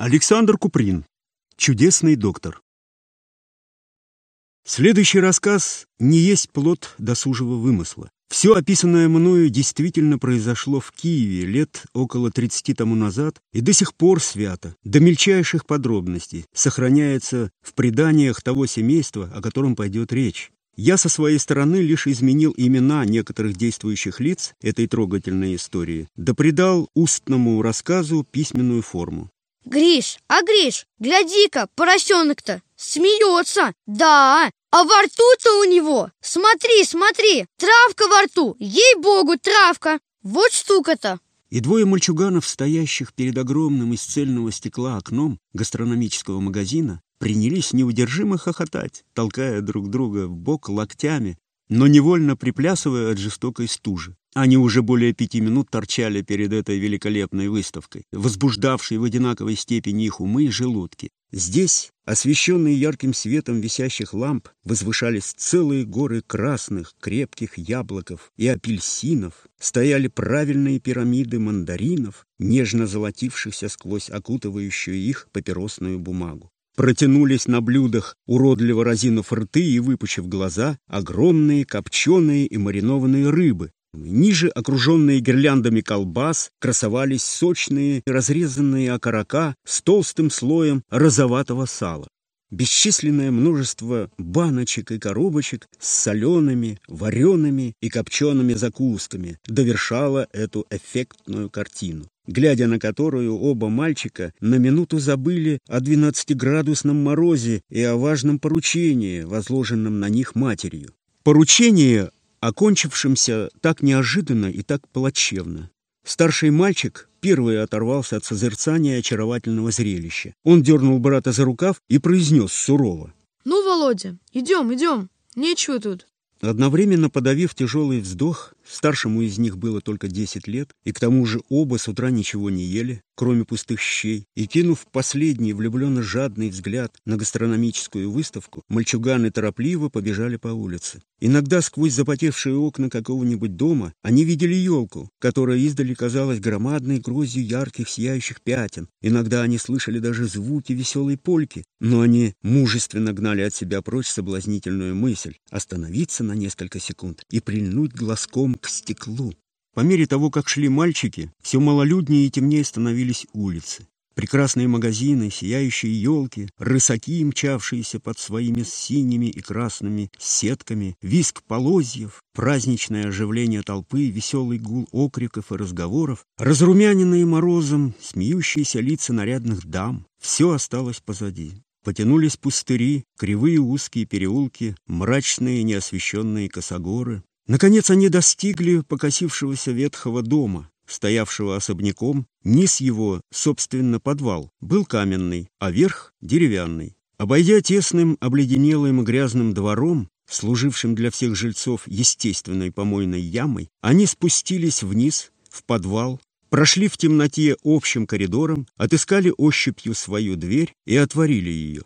Александр Куприн. Чудесный доктор. Следующий рассказ не есть плод досужего вымысла. Все описанное мною действительно произошло в Киеве лет около 30 тому назад и до сих пор свято, до мельчайших подробностей, сохраняется в преданиях того семейства, о котором пойдет речь. Я со своей стороны лишь изменил имена некоторых действующих лиц этой трогательной истории, да придал устному рассказу письменную форму. Гриш, а Гриш, гляди-ка, поросенок-то смеется. Да, а во рту-то у него, смотри, смотри, травка во рту, ей-богу, травка. Вот штука-то. И двое мальчуганов, стоящих перед огромным из цельного стекла окном гастрономического магазина, принялись неудержимо хохотать, толкая друг друга в бок локтями, но невольно приплясывая от жестокой стужи. Они уже более пяти минут торчали перед этой великолепной выставкой, возбуждавшей в одинаковой степени их умы и желудки. Здесь, освещенные ярким светом висящих ламп, возвышались целые горы красных, крепких яблоков и апельсинов, стояли правильные пирамиды мандаринов, нежно золотившихся сквозь окутывающую их папиросную бумагу протянулись на блюдах, уродливо разинув рты и выпучив глаза, огромные копченые и маринованные рыбы. Ниже, окруженные гирляндами колбас, красовались сочные разрезанные окорока с толстым слоем розоватого сала. Бесчисленное множество баночек и коробочек с солеными, вареными и копчеными закусками довершало эту эффектную картину глядя на которую оба мальчика на минуту забыли о двенадцатиградусном морозе и о важном поручении, возложенном на них матерью. Поручение, окончившемся так неожиданно и так плачевно. Старший мальчик первый оторвался от созерцания очаровательного зрелища. Он дернул брата за рукав и произнес сурово. «Ну, Володя, идем, идем. Нечего тут». Одновременно подавив тяжелый вздох, старшему из них было только десять лет, и к тому же оба с утра ничего не ели, кроме пустых щей, и кинув последний влюбленно жадный взгляд на гастрономическую выставку, мальчуганы торопливо побежали по улице. Иногда сквозь запотевшие окна какого-нибудь дома они видели елку, которая издали казалась громадной грозью ярких сияющих пятен. Иногда они слышали даже звуки веселой польки, но они мужественно гнали от себя прочь соблазнительную мысль остановиться на несколько секунд и прильнуть глазком к стеклу. По мере того, как шли мальчики, все малолюднее и темнее становились улицы. Прекрасные магазины, сияющие елки, рысаки, мчавшиеся под своими синими и красными сетками, виск полозьев, праздничное оживление толпы, веселый гул окриков и разговоров, разрумяненные морозом, смеющиеся лица нарядных дам — все осталось позади. Потянулись пустыри, кривые узкие переулки, мрачные неосвещенные косогоры, Наконец они достигли покосившегося ветхого дома, стоявшего особняком. Низ его, собственно, подвал, был каменный, а верх — деревянный. Обойдя тесным, обледенелым и грязным двором, служившим для всех жильцов естественной помойной ямой, они спустились вниз, в подвал, прошли в темноте общим коридором, отыскали ощупью свою дверь и отворили ее.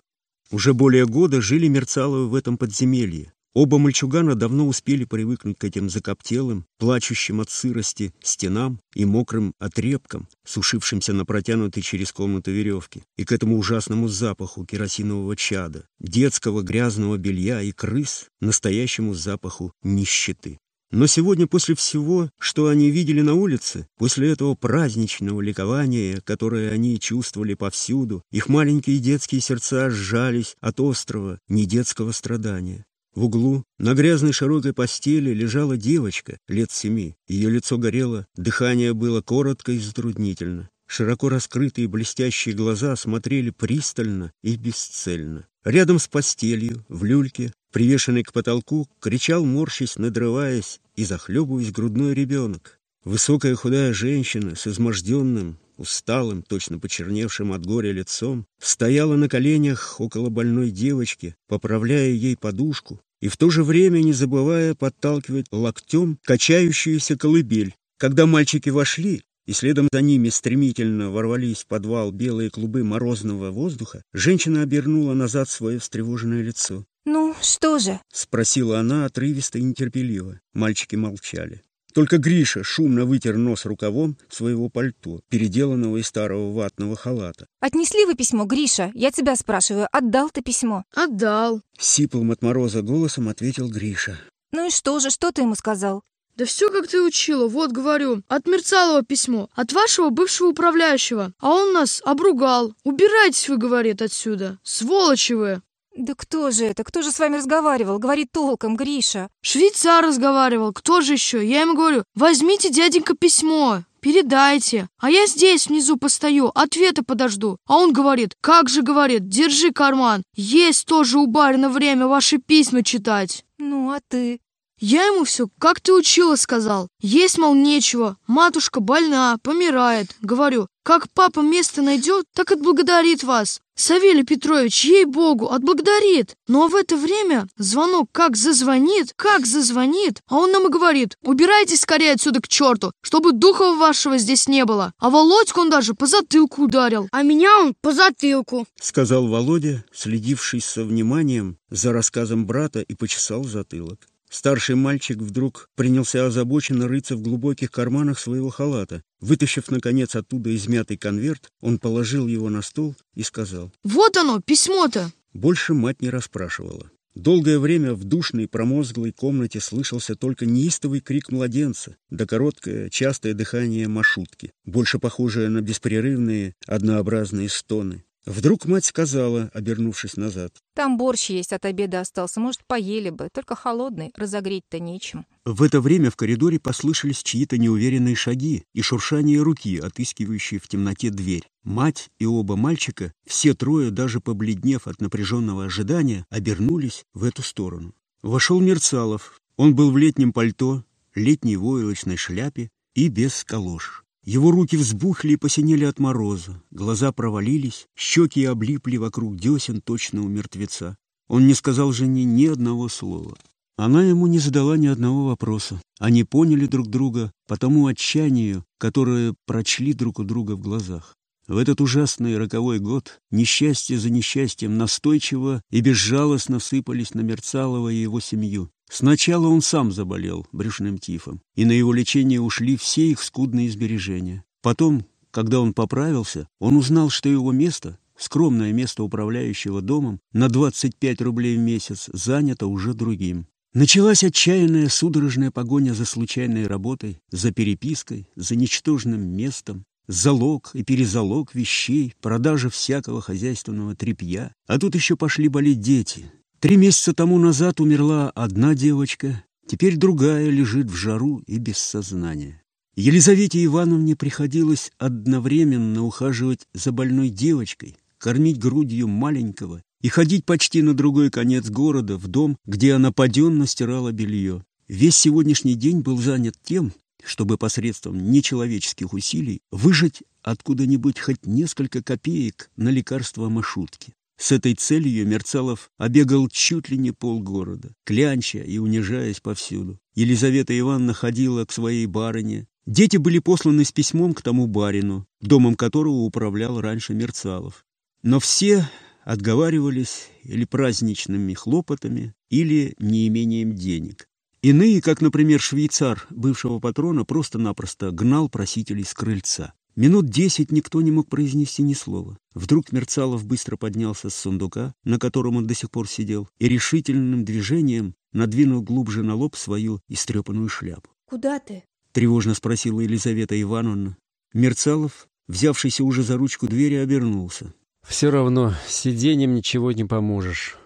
Уже более года жили Мерцаловы в этом подземелье. Оба мальчугана давно успели привыкнуть к этим закоптелым, плачущим от сырости стенам и мокрым отрепкам, сушившимся на протянутой через комнату веревке, и к этому ужасному запаху керосинового чада, детского грязного белья и крыс, настоящему запаху нищеты. Но сегодня, после всего, что они видели на улице, после этого праздничного ликования, которое они чувствовали повсюду, их маленькие детские сердца сжались от острого, недетского страдания. В углу, на грязной широкой постели, лежала девочка лет семи. Ее лицо горело, дыхание было коротко и затруднительно. Широко раскрытые блестящие глаза смотрели пристально и бесцельно. Рядом с постелью, в люльке, привешенный к потолку, кричал, морщись, надрываясь и захлебываясь грудной ребенок. Высокая худая женщина с изможденным, усталым, точно почерневшим от горя лицом, стояла на коленях около больной девочки, поправляя ей подушку и в то же время не забывая подталкивать локтем качающуюся колыбель. Когда мальчики вошли, и следом за ними стремительно ворвались в подвал белые клубы морозного воздуха, женщина обернула назад свое встревоженное лицо. «Ну, что же?» — спросила она отрывисто и нетерпеливо. Мальчики молчали. Только Гриша шумно вытер нос рукавом своего пальто, переделанного из старого ватного халата. Отнесли вы письмо, Гриша? Я тебя спрашиваю, отдал ты письмо? Отдал. Сиплым от мороза голосом ответил Гриша. Ну и что же, что ты ему сказал? Да все, как ты учила, вот говорю. От Мерцалова письмо, от вашего бывшего управляющего. А он нас обругал. Убирайтесь вы, говорит, отсюда. Сволочи вы. Да кто же это? Кто же с вами разговаривал? Говори толком, Гриша. Швейцар разговаривал. Кто же еще? Я ему говорю, возьмите, дяденька, письмо. Передайте. А я здесь внизу постою, ответа подожду. А он говорит, как же говорит, держи карман. Есть тоже у барина время ваши письма читать. Ну, а ты? Я ему все, как ты учила, сказал. Есть, мол, нечего. Матушка больна, помирает. Говорю, как папа место найдет, так отблагодарит вас. Савелий Петрович, ей-богу, отблагодарит. Но в это время звонок как зазвонит, как зазвонит, а он нам и говорит, убирайтесь скорее отсюда к черту, чтобы духа вашего здесь не было. А Володьку он даже по затылку ударил. А меня он по затылку. Сказал Володя, следивший со вниманием за рассказом брата и почесал затылок. Старший мальчик вдруг принялся озабоченно рыться в глубоких карманах своего халата. Вытащив, наконец, оттуда измятый конверт, он положил его на стол и сказал. «Вот оно, письмо-то!» Больше мать не расспрашивала. Долгое время в душной промозглой комнате слышался только неистовый крик младенца, да короткое, частое дыхание машутки, больше похожее на беспрерывные, однообразные стоны. Вдруг мать сказала, обернувшись назад. Там борщ есть, от обеда остался. Может, поели бы. Только холодный, разогреть-то нечем. В это время в коридоре послышались чьи-то неуверенные шаги и шуршание руки, отыскивающие в темноте дверь. Мать и оба мальчика, все трое, даже побледнев от напряженного ожидания, обернулись в эту сторону. Вошел Мерцалов. Он был в летнем пальто, летней войлочной шляпе и без калош. Его руки взбухли и посинели от мороза, глаза провалились, щеки облипли вокруг десен точно у мертвеца. Он не сказал жене ни одного слова. Она ему не задала ни одного вопроса. Они поняли друг друга по тому отчаянию, которое прочли друг у друга в глазах. В этот ужасный роковой год несчастье за несчастьем настойчиво и безжалостно сыпались на Мерцалова и его семью. Сначала он сам заболел брюшным тифом, и на его лечение ушли все их скудные сбережения. Потом, когда он поправился, он узнал, что его место, скромное место управляющего домом, на 25 рублей в месяц занято уже другим. Началась отчаянная судорожная погоня за случайной работой, за перепиской, за ничтожным местом, залог и перезалог вещей, продажа всякого хозяйственного тряпья. А тут еще пошли болеть дети, Три месяца тому назад умерла одна девочка, теперь другая лежит в жару и без сознания. Елизавете Ивановне приходилось одновременно ухаживать за больной девочкой, кормить грудью маленького и ходить почти на другой конец города, в дом, где она паденно стирала белье. Весь сегодняшний день был занят тем, чтобы посредством нечеловеческих усилий выжать откуда-нибудь хоть несколько копеек на лекарство Машутки. С этой целью Мерцалов обегал чуть ли не полгорода, клянча и унижаясь повсюду. Елизавета Ивановна ходила к своей барыне. Дети были посланы с письмом к тому барину, домом которого управлял раньше Мерцалов. Но все отговаривались или праздничными хлопотами, или неимением денег. Иные, как, например, швейцар бывшего патрона, просто-напросто гнал просителей с крыльца. Минут десять никто не мог произнести ни слова. Вдруг Мерцалов быстро поднялся с сундука, на котором он до сих пор сидел, и решительным движением надвинул глубже на лоб свою истрепанную шляпу. «Куда ты?» — тревожно спросила Елизавета Ивановна. Мерцалов, взявшийся уже за ручку двери, обернулся. «Все равно сиденьем ничего не поможешь.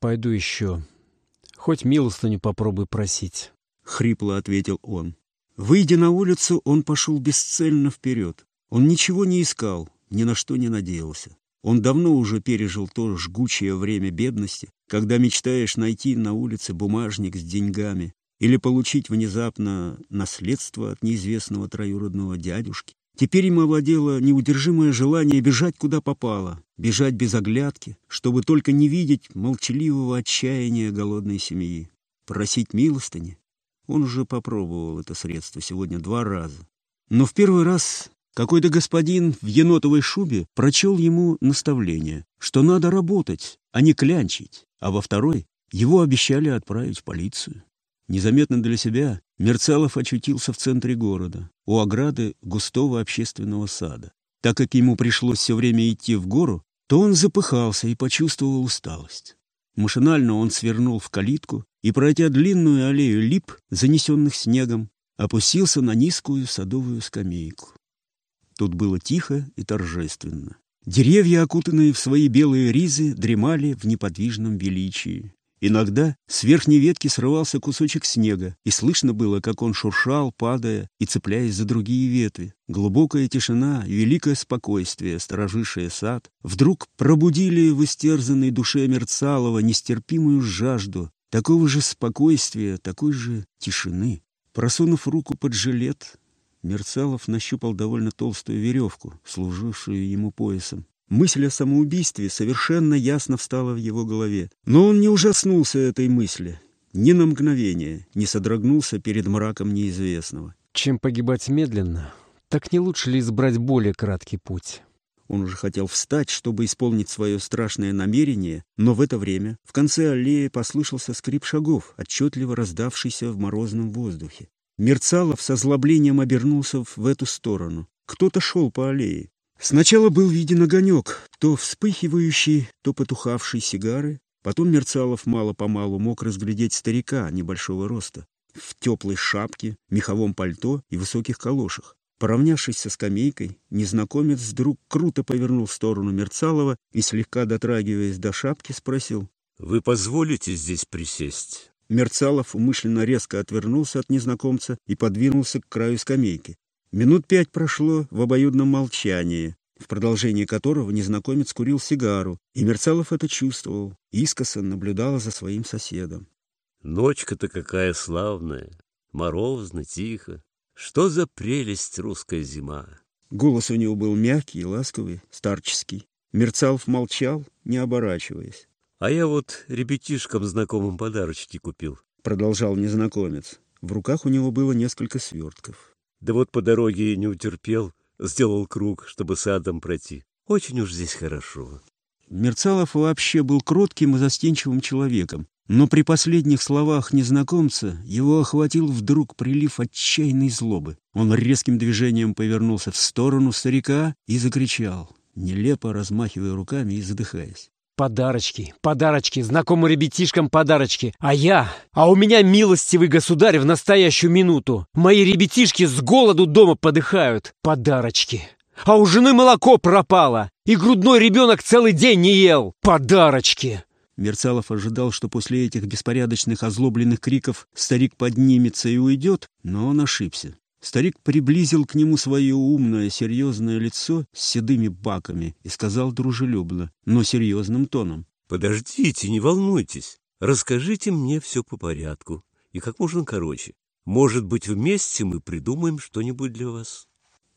Пойду еще. Хоть милостыню попробуй просить», — хрипло ответил он. Выйдя на улицу, он пошел бесцельно вперед. Он ничего не искал, ни на что не надеялся. Он давно уже пережил то жгучее время бедности, когда мечтаешь найти на улице бумажник с деньгами или получить внезапно наследство от неизвестного троюродного дядюшки. Теперь им овладело неудержимое желание бежать куда попало, бежать без оглядки, чтобы только не видеть молчаливого отчаяния голодной семьи. Просить милостыни он уже попробовал это средство сегодня два раза. Но в первый раз какой-то господин в енотовой шубе прочел ему наставление, что надо работать, а не клянчить, а во второй его обещали отправить в полицию. Незаметно для себя Мерцалов очутился в центре города, у ограды густого общественного сада. Так как ему пришлось все время идти в гору, то он запыхался и почувствовал усталость. Машинально он свернул в калитку и, пройдя длинную аллею лип, занесенных снегом, опустился на низкую садовую скамейку. Тут было тихо и торжественно. Деревья, окутанные в свои белые ризы, дремали в неподвижном величии. Иногда с верхней ветки срывался кусочек снега, и слышно было, как он шуршал, падая и цепляясь за другие ветви. Глубокая тишина и великое спокойствие, сторожившее сад, вдруг пробудили в истерзанной душе Мерцалова нестерпимую жажду такого же спокойствия, такой же тишины. Просунув руку под жилет, Мерцалов нащупал довольно толстую веревку, служившую ему поясом. Мысль о самоубийстве совершенно ясно встала в его голове. Но он не ужаснулся этой мысли. Ни на мгновение не содрогнулся перед мраком неизвестного. Чем погибать медленно, так не лучше ли избрать более краткий путь? Он уже хотел встать, чтобы исполнить свое страшное намерение, но в это время в конце аллеи послышался скрип шагов, отчетливо раздавшийся в морозном воздухе. Мерцалов с озлоблением обернулся в эту сторону. Кто-то шел по аллее. Сначала был виден огонек, то вспыхивающий, то потухавший сигары. Потом Мерцалов мало-помалу мог разглядеть старика небольшого роста, в теплой шапке, меховом пальто и высоких калошах. Поравнявшись со скамейкой, незнакомец вдруг круто повернул в сторону Мерцалова и, слегка дотрагиваясь до шапки, спросил. — Вы позволите здесь присесть? Мерцалов умышленно резко отвернулся от незнакомца и подвинулся к краю скамейки. Минут пять прошло в обоюдном молчании, в продолжении которого незнакомец курил сигару, и Мерцалов это чувствовал, искоса наблюдал за своим соседом. Ночка-то какая славная, морозно, тихо. Что за прелесть русская зима? Голос у него был мягкий, ласковый, старческий. Мерцалов молчал, не оборачиваясь. — А я вот ребятишкам знакомым подарочки купил, — продолжал незнакомец. В руках у него было несколько свертков. Да вот по дороге не утерпел, сделал круг, чтобы садом пройти. Очень уж здесь хорошо. Мерцалов вообще был кротким и застенчивым человеком, но при последних словах незнакомца его охватил вдруг прилив отчаянной злобы. Он резким движением повернулся в сторону старика и закричал, нелепо размахивая руками и задыхаясь. Подарочки, подарочки, знакомым ребятишкам подарочки. А я, а у меня милостивый государь в настоящую минуту. Мои ребятишки с голоду дома подыхают. Подарочки. А у жены молоко пропало, и грудной ребенок целый день не ел. Подарочки. Мерцалов ожидал, что после этих беспорядочных озлобленных криков старик поднимется и уйдет, но он ошибся. Старик приблизил к нему свое умное, серьезное лицо с седыми баками и сказал дружелюбно, но серьезным тоном. «Подождите, не волнуйтесь. Расскажите мне все по порядку и как можно короче. Может быть, вместе мы придумаем что-нибудь для вас».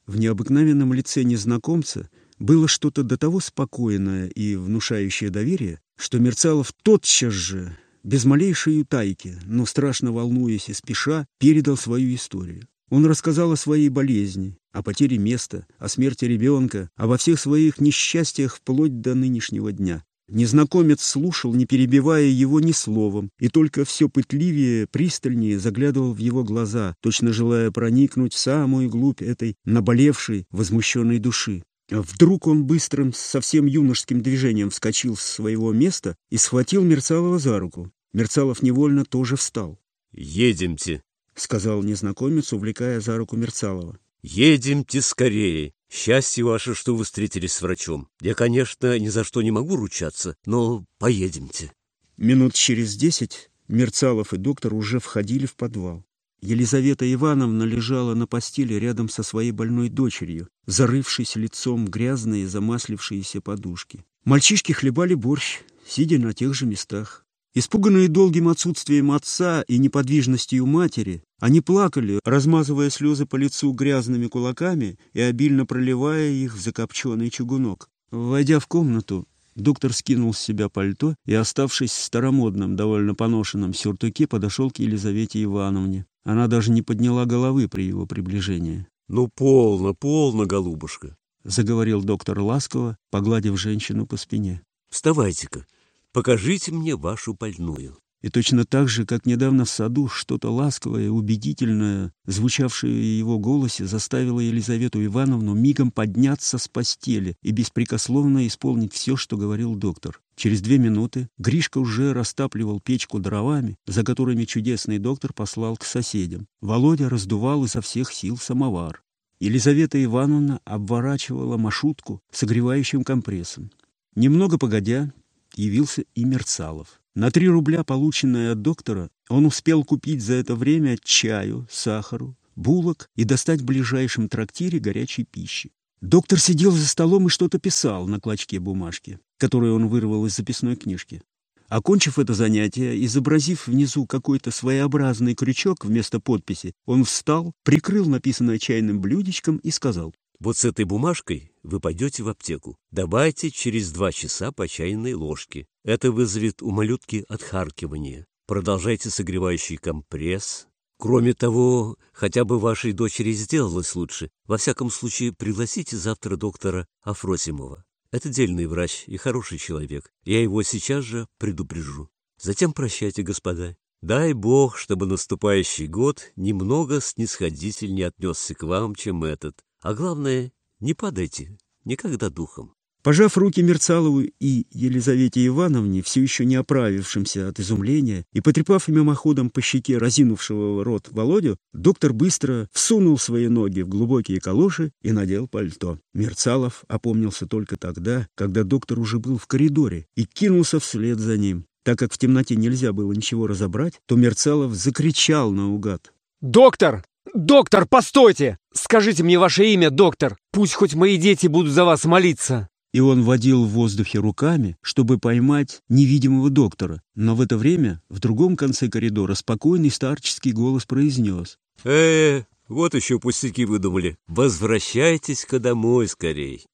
В необыкновенном лице незнакомца было что-то до того спокойное и внушающее доверие, что Мерцалов тотчас же, без малейшей утайки, но страшно волнуясь и спеша, передал свою историю. Он рассказал о своей болезни, о потере места, о смерти ребенка, обо всех своих несчастьях вплоть до нынешнего дня. Незнакомец слушал, не перебивая его ни словом, и только все пытливее, пристальнее заглядывал в его глаза, точно желая проникнуть в самую глубь этой наболевшей, возмущенной души. Вдруг он быстрым, совсем юношеским движением вскочил с своего места и схватил Мерцалова за руку. Мерцалов невольно тоже встал. «Едемте», — сказал незнакомец, увлекая за руку Мерцалова. «Едемте скорее. Счастье ваше, что вы встретились с врачом. Я, конечно, ни за что не могу ручаться, но поедемте». Минут через десять Мерцалов и доктор уже входили в подвал. Елизавета Ивановна лежала на постели рядом со своей больной дочерью, зарывшись лицом в грязные замаслившиеся подушки. Мальчишки хлебали борщ, сидя на тех же местах. Испуганные долгим отсутствием отца и неподвижностью матери, они плакали, размазывая слезы по лицу грязными кулаками и обильно проливая их в закопченный чугунок. Войдя в комнату, доктор скинул с себя пальто и, оставшись в старомодном, довольно поношенном сюртуке, подошел к Елизавете Ивановне. Она даже не подняла головы при его приближении. «Ну, полно, полно, голубушка!» — заговорил доктор ласково, погладив женщину по спине. «Вставайте-ка!» Покажите мне вашу больную. И точно так же, как недавно в саду, что-то ласковое убедительное, звучавшее в его голосе, заставило Елизавету Ивановну мигом подняться с постели и беспрекословно исполнить все, что говорил доктор. Через две минуты Гришка уже растапливал печку дровами, за которыми чудесный доктор послал к соседям. Володя раздувал изо всех сил самовар. Елизавета Ивановна обворачивала маршрутку согревающим компрессом. Немного погодя, явился и Мерцалов. На три рубля, полученные от доктора, он успел купить за это время чаю, сахару, булок и достать в ближайшем трактире горячей пищи. Доктор сидел за столом и что-то писал на клочке бумажки, которую он вырвал из записной книжки. Окончив это занятие, изобразив внизу какой-то своеобразный крючок вместо подписи, он встал, прикрыл написанное чайным блюдечком и сказал, Вот с этой бумажкой вы пойдете в аптеку. Добавьте через два часа по чайной ложке. Это вызовет у малютки отхаркивание. Продолжайте согревающий компресс. Кроме того, хотя бы вашей дочери сделалось лучше. Во всяком случае, пригласите завтра доктора Афросимова. Это дельный врач и хороший человек. Я его сейчас же предупрежу. Затем прощайте, господа. Дай Бог, чтобы наступающий год немного снисходительнее отнесся к вам, чем этот. А главное, не падайте никогда духом. Пожав руки Мерцалову и Елизавете Ивановне, все еще не оправившимся от изумления, и потрепав мимоходом по щеке разинувшего рот Володю, доктор быстро всунул свои ноги в глубокие калоши и надел пальто. Мерцалов опомнился только тогда, когда доктор уже был в коридоре, и кинулся вслед за ним. Так как в темноте нельзя было ничего разобрать, то Мерцалов закричал наугад. «Доктор! Доктор, постойте! Скажите мне ваше имя, доктор! Пусть хоть мои дети будут за вас молиться!» И он водил в воздухе руками, чтобы поймать невидимого доктора. Но в это время в другом конце коридора спокойный старческий голос произнес. э вот еще пустяки выдумали. Возвращайтесь-ка домой скорей.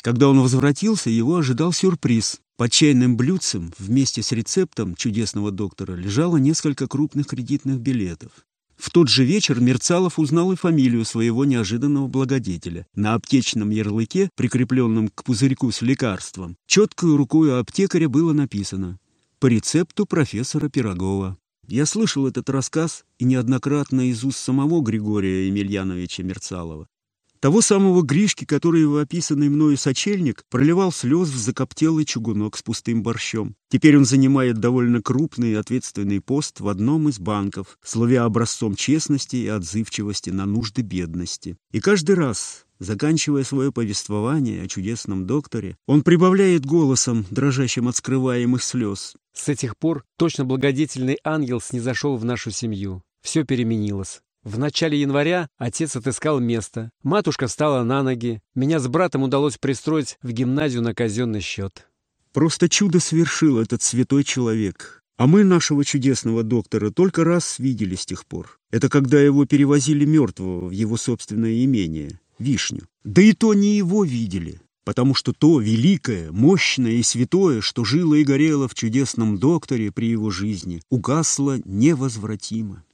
Когда он возвратился, его ожидал сюрприз. Под чайным блюдцем вместе с рецептом чудесного доктора лежало несколько крупных кредитных билетов. В тот же вечер Мерцалов узнал и фамилию своего неожиданного благодетеля. На аптечном ярлыке, прикрепленном к пузырьку с лекарством, четкой рукой аптекаря было написано «По рецепту профессора Пирогова». Я слышал этот рассказ и неоднократно из уст самого Григория Емельяновича Мерцалова. Того самого Гришки, который в описанный мною сочельник проливал слез в закоптелый чугунок с пустым борщом. Теперь он занимает довольно крупный и ответственный пост в одном из банков, словя образцом честности и отзывчивости на нужды бедности. И каждый раз, заканчивая свое повествование о чудесном докторе, он прибавляет голосом, дрожащим от скрываемых слез. С этих пор точно благодетельный ангел снизошел в нашу семью. Все переменилось. В начале января отец отыскал место. Матушка встала на ноги. Меня с братом удалось пристроить в гимназию на казенный счет. Просто чудо совершил этот святой человек. А мы нашего чудесного доктора только раз видели с тех пор. Это когда его перевозили мертвого в его собственное имение, Вишню. Да и то не его видели, потому что то великое, мощное и святое, что жило и горело в чудесном докторе при его жизни, угасло невозвратимо.